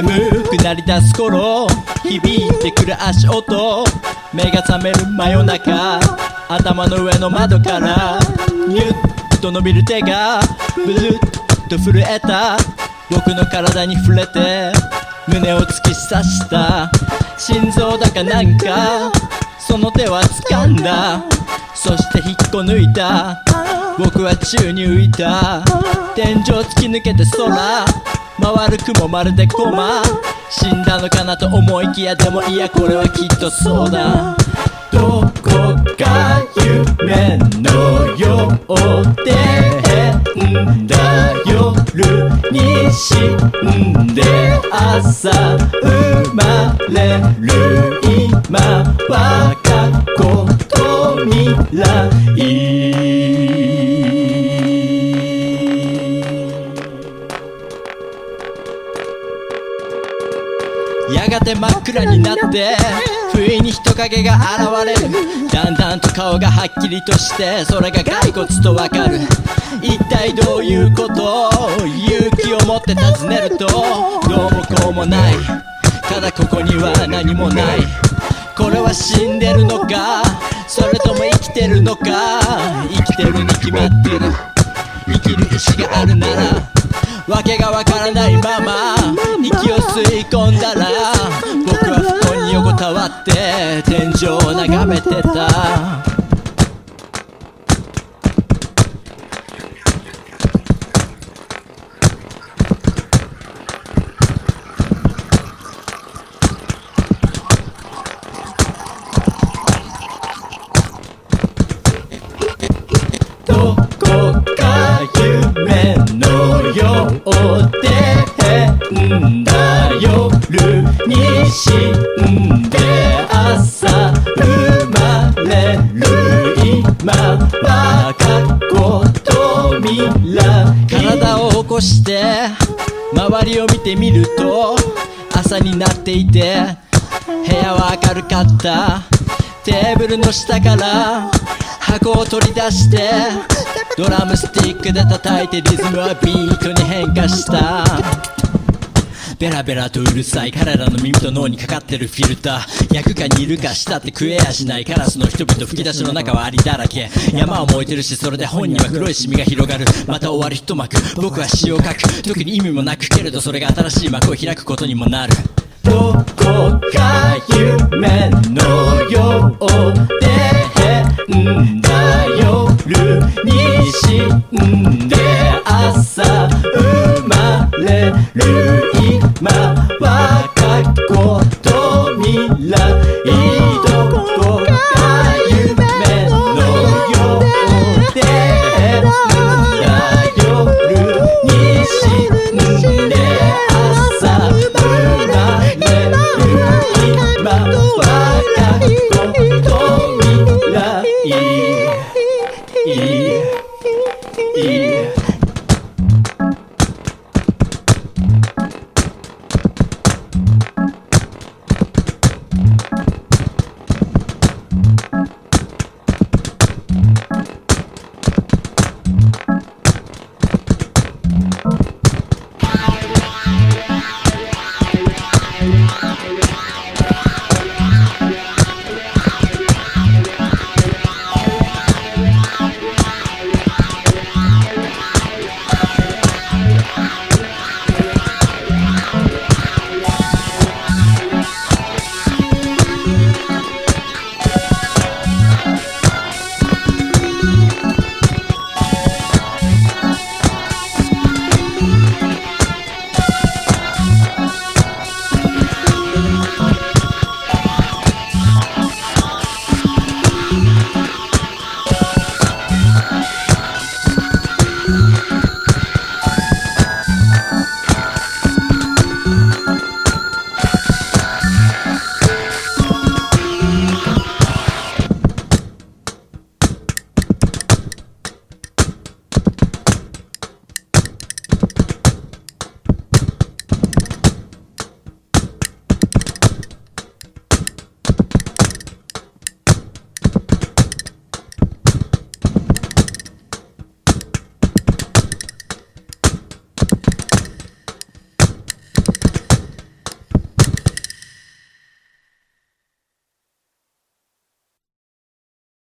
眠くなりだす頃響いてくる足音。目が覚める真夜中頭の上の窓からニュッと伸びる手がブルッと震えた。僕の体に触れて胸を突き刺した。心臓だかなんかその手は掴んだ。そして引っこ抜いた。僕は宙に浮いた。天井突き抜けて空回る雲まるでコマ死んだのかなと思いきやでもいやこれはきっとそうだ。どこか夢のようで変だ夜に死んで朝生まれる今我がこと未来やがて真っ暗になって不意に人影が現れる。だんだんと顔がはっきりとしてそれが骸骨とわかる。一体どういうこと勇気を持って尋ねるとどうもこうもない。ただここには何もない。これは死んでるのかそれとも生きてるのか生きてるに決まってる。生きる意志があるならわけがわからないまま息を吸い込んだって天井を眺めてた。どこか夢のようで変だ夜に死周りを見てみると朝になっていて部屋は明るかった。テーブルの下から箱を取り出してドラムスティックで叩いてリズムはビートに変化した。ベラベラとうるさい彼らの耳と脳にかかってるフィルター。焼くか煮るかしたって食えやしないカラスの人々吹き出しの中はアリだらけ。山は燃えてるしそれで本には黒いシミが広がる。また終わる一幕。僕は詩を書く。特に意味もなくけれどそれが新しい幕を開くことにもなる。どこか夢のようで変だ夜に死んで朝生まれる。